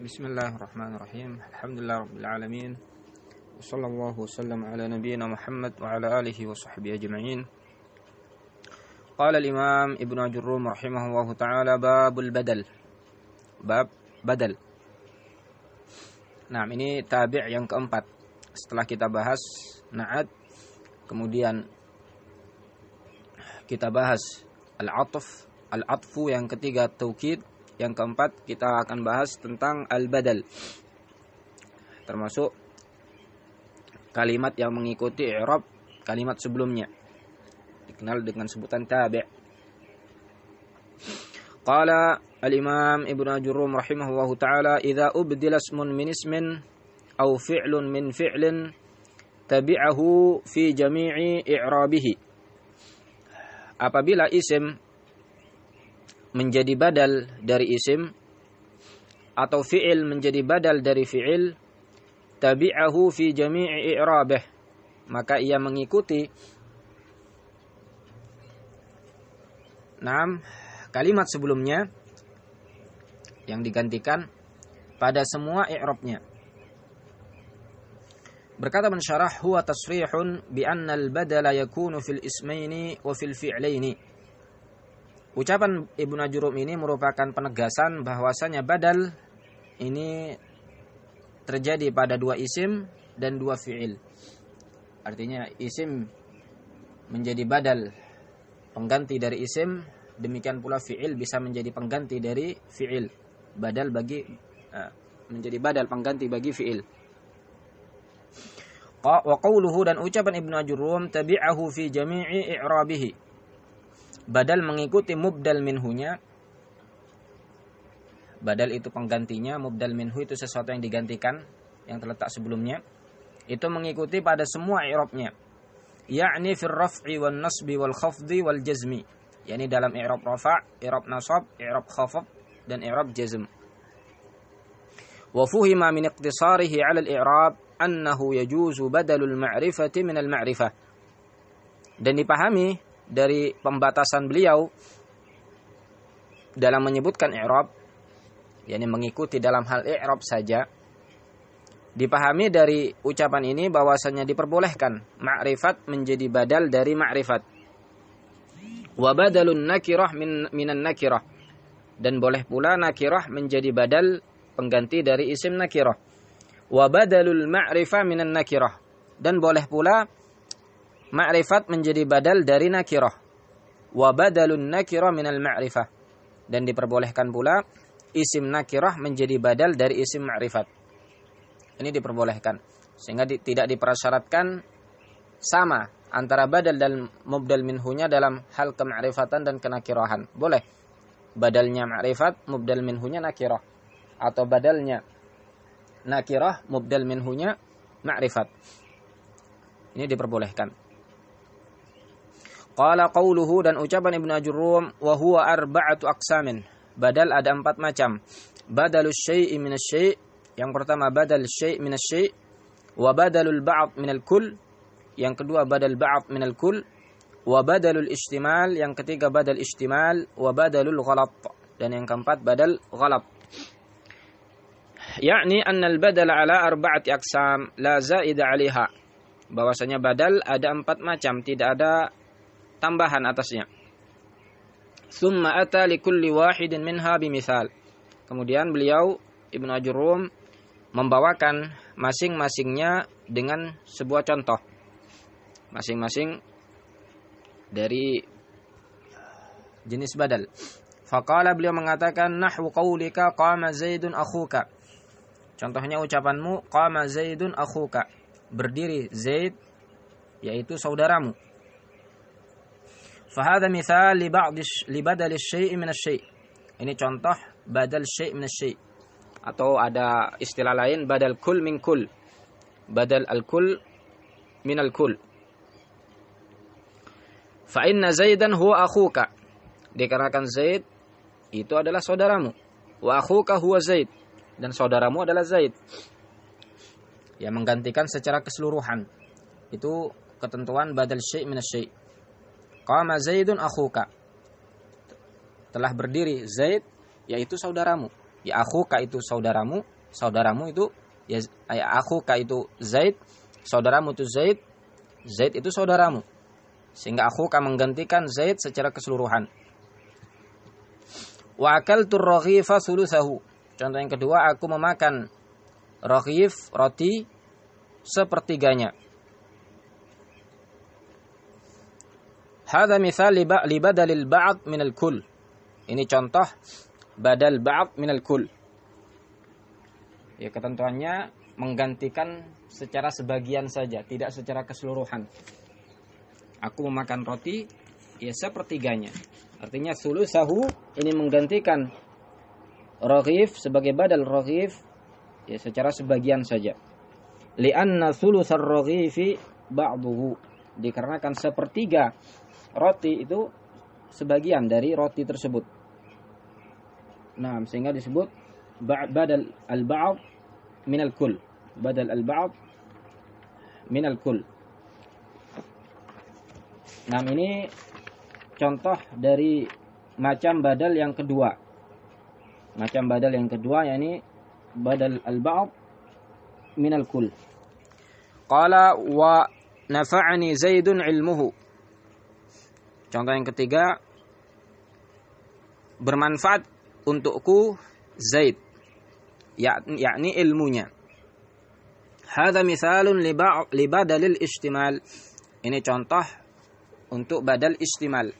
بسم الله الرحمن الرحيم الحمد لله رب العالمين وصلى الله وسلم على نبينا محمد وعلى آله وصحبه أجمعين قال الإمام ابن جروم رحمه الله تعالى باب البدل باب بدل Nah ini tabi' yang keempat Setelah kita bahas na'at Kemudian Kita bahas Al-atf Al-atfu yang ketiga taukid yang keempat kita akan bahas tentang al-badal. Termasuk kalimat yang mengikuti Arab kalimat sebelumnya. Dikenal dengan sebutan tabi'. Qala al-Imam Ibn Ajurum rahimahullahu taala, Iza ubdilas mun min ismin au fi'lun min fi'lin tabi'ahu fi jami'i i'rabihi." Apabila isim menjadi badal dari isim atau fi'il menjadi badal dari fi'il tabi'ahu fi jami'i i'rabih maka ia mengikuti Naam kalimat sebelumnya yang digantikan pada semua i'rabnya. Berkata pensyarah huwa tasrihun bi anna al-badala yakunu fil ismaini wa fil fi'laini. Ucapan Ibnu Najrum ini merupakan penegasan bahwasanya badal ini terjadi pada dua isim dan dua fi'il. Artinya isim menjadi badal pengganti dari isim, demikian pula fi'il bisa menjadi pengganti dari fi'il badal bagi uh, menjadi badal pengganti bagi fiil. Wa qawluhu dan ucapan Ibnu Ajurrum tabi'ahu fi jami'i i'rabihi. Badal mengikuti mubdal minhunya. Badal itu penggantinya, mubdal minhu itu sesuatu yang digantikan yang terletak sebelumnya. Itu mengikuti pada semua i'rabnya. Yakni fil raf'i wal nasbi wal khafdi wal jazmi. yakni dalam i'rab rafa', i'rab nasab, i'rab khafad dan i'rab jazm. Wa fuhima min iqtisarihi 'ala al-i'rab annahu yajuzu badalul ma'rifati min al-ma'rifah. Dan dipahami dari pembatasan beliau dalam menyebutkan i'rab yakni mengikuti dalam hal i'rab saja dipahami dari ucapan ini bahwasanya diperbolehkan ma'rifat menjadi badal dari ma'rifat wa badalun nakirah min minan nakirah dan boleh pula nakirah menjadi badal pengganti dari isim nakirah. Wa badalul ma'rifah minan nakirah. Dan boleh pula ma'rifat menjadi badal dari nakirah. Wa badalun nakirah minal ma'rifah. Dan diperbolehkan pula isim nakirah menjadi badal dari isim ma'rifat. Ini diperbolehkan. Sehingga di, tidak dipersyaratkan sama antara badal dan mubdal minhunya dalam hal kema'rifatan dan kenakirahan. Boleh badalnya ma'rifat mubdal minhunya nakirah atau badalnya nakirah mubdal minhunya ma'rifat ini diperbolehkan qala qawluhu dan ucapan Ibnu Ajurrum wa huwa arba'atu aqsamin. Badal ada empat macam. Badalus syai'i minasy yang pertama badal syai' minasy wa badalul ba'd minal kull yang kedua badal ba'd minal kull wa badalul istimal yang ketiga badal istimal wa badalul ghalat dan yang keempat badal ghalat. Yakni anna al badal ala arba'ati aqsam la zaida 'alaiha. Bahwasanya badal ada empat macam tidak ada tambahan atasnya thumma ata li kulli wahidin minha bimithal kemudian beliau Ibnu Ajurrum membawakan masing-masingnya dengan sebuah contoh masing-masing dari jenis badal. Faqala beliau mengatakan nahwu qaulika qama Zaidun akhuka. Contohnya ucapanmu qama Zaidun akhuka. Berdiri Zaid yaitu saudaramu. Fahada mithal li ba'd li badal syai' min syai'. Ini contoh badal syai' min syai' atau ada istilah lain badal kul min kul. Badal al-kul min al-kul. Fa inna Zaidan huwa akhuka. Dikarenakan Zaid itu adalah saudaramu. Wa akhuka huwa Zaid dan saudaramu adalah Zaid. Yang menggantikan secara keseluruhan. Itu ketentuan badal syai' min syai'. Qama Zaidun akhuka. Telah berdiri Zaid yaitu saudaramu. Ya akhuka itu saudaramu, saudaramu itu ya, ya akhuka itu Zaid, saudaramu itu Zaid, Zaid itu saudaramu. Sehingga akhuka menggantikan Zaid secara keseluruhan. Wa akaltu raghifa. Contoh yang kedua, aku memakan raghif roti sepertiganya. Hada misal li badalil ba'd min al-kull. Ini contoh badal ba'd min al-kull. Ya ketentuannya menggantikan secara sebagian saja, tidak secara keseluruhan. Aku memakan roti ya sepertiganya. Artinya sulusahu ini menggantikan raghif sebagai badal raghif ya secara sebagian saja. Lianna sulusar raghifi ba'duhu. Dikarenakan sepertiga roti itu sebagian dari roti tersebut. Nah, sehingga disebut badal al-ba'd min al-kull. Badal al-ba'd min al-kull. Nah, ini contoh dari macam badal yang kedua. Macam badal yang kedua yakni badal al-ba'd min al-kull. Qala wa nafa'ani Zaidun ilmuhu Contoh yang ketiga bermanfaat untukku Zaid yakni ilmunya. Hada misalun li badalil istimal. Ini contoh untuk badal istimal.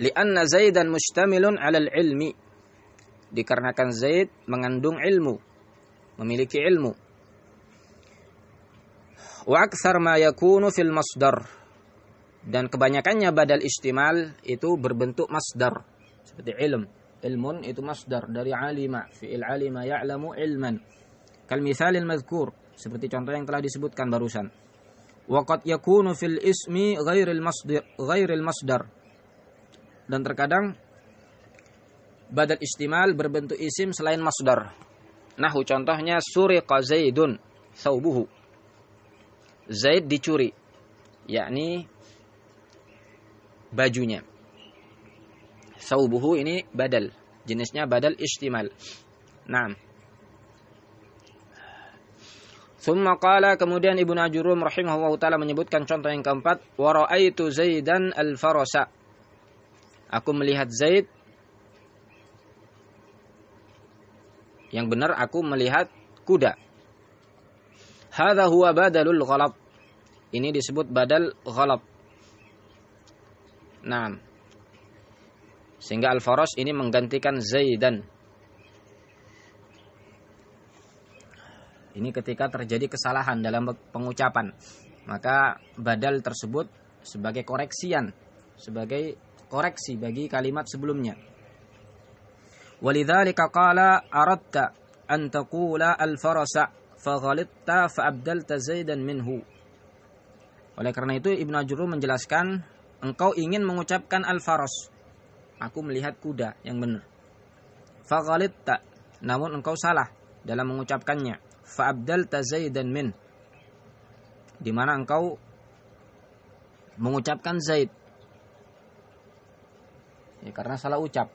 Lianna Zaidan mustamilun 'alal ilmi. Dikarenakan Zaid mengandung ilmu, memiliki ilmu. Wa akthar ma yakunu fil masdar dan kebanyakannya badal istimal itu berbentuk masdar. Seperti ilm. Ilmun itu masdar. Dari alima. Fi'il alima ya'lamu ilman. Kal misalil mazkur. Seperti contoh yang telah disebutkan barusan. Waqad yakunu fil ismi ghairil masdar ghairil masdar. Dan terkadang badal istimal berbentuk isim selain masdar. Nahu contohnya suriqa zaidun saubuhu zaid dicuri. Yakni bajunya. Saubuhu ini badal. Jenisnya badal istimal. Naam. Thumma qala kemudian Ibnu Ajurum rahimahullah taala menyebutkan contoh yang keempat wa raaitu Zaidan al-farasa. Aku melihat Zaid yang benar aku melihat kuda. Hadza huwa badalul ghalab. Ini disebut badal ghalab. Nah, sehingga Al-Faras ini menggantikan Zaidan. Ini ketika terjadi kesalahan dalam pengucapan, maka badal tersebut sebagai koreksian, sebagai koreksi bagi kalimat sebelumnya. Walidzalika qala aradta an taqula al-farasa faghalitta fa'abdalta Zaidan minhu. Oleh karena itu Ibnu Ajurru menjelaskan engkau ingin mengucapkan al-faros. Aku melihat kuda yang benar. tak, namun engkau salah dalam mengucapkannya. Fa'abdal Zaidan min. Di mana engkau mengucapkan Zaid. Ya, karena salah ucap.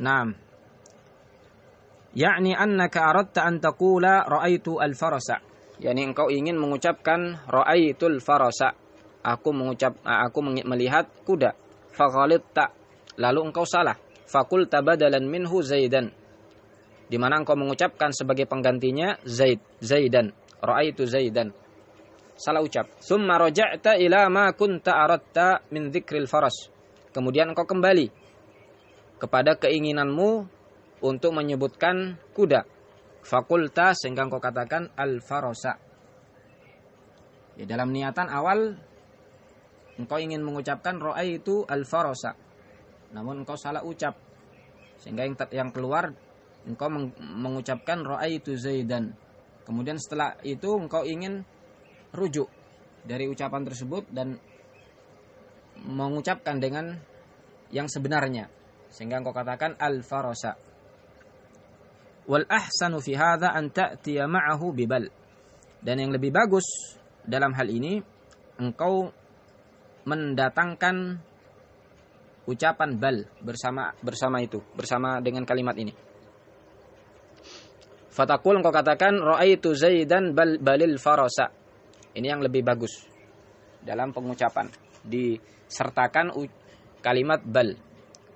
Naam. Yakni annaka aradta an taqula ra'aitu al-farasa yakni engkau ingin mengucapkan raaitul farasa. Aku mengucap aku melihat kuda. Tak lalu engkau salah. Fakul tabadalan minhu zaidan. Di mana engkau mengucapkan sebagai penggantinya zaid zaidan. Raaitu zaidan. Salah ucap. Summa raja'ta ila ma kunta aratta min dzikril faras. Kemudian engkau kembali kepada keinginanmu untuk menyebutkan kuda fakulta sehingga engkau katakan al-farosa. Ya, dalam niatan awal engkau ingin mengucapkan roa itu al-farosa. Namun engkau salah ucap. Sehingga yang, yang keluar engkau mengucapkan roa itu zaidan. Kemudian setelah itu engkau ingin rujuk dari ucapan tersebut dan mengucapkan dengan yang sebenarnya. Sehingga engkau katakan al-farosa. Wal ahsanu fi hadha an ta'tiya ma'ahu bibal. Dan yang lebih bagus dalam hal ini engkau mendatangkan ucapan bal bersama bersama itu, bersama dengan kalimat ini. Fatakul engkau katakan raaitu Zaidan bal balil farasa. Ini yang lebih bagus dalam pengucapan disertakan kalimat bal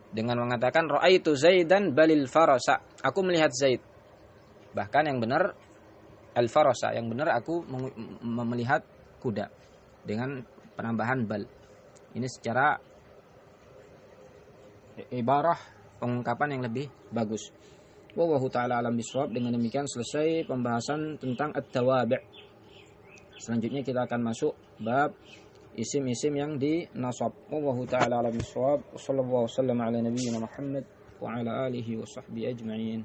dengan mengatakan raaitu Zaidan balil farasa. Aku melihat Zaid. Bahkan yang benar al farasa, yang benar aku melihat kuda dengan penambahan bal. Ini secara ibarah pengungkapan yang lebih bagus. Wallahu taala alam bisawab. Dengan demikian selesai pembahasan tentang at-tawabi'. Selanjutnya kita akan masuk bab isim-isim yang di nasab. Wallahu taala alam bisawab. Sallallahu wasallam ala nabiyyina Muhammad wa ala alihi wa sahbihi ajma'in.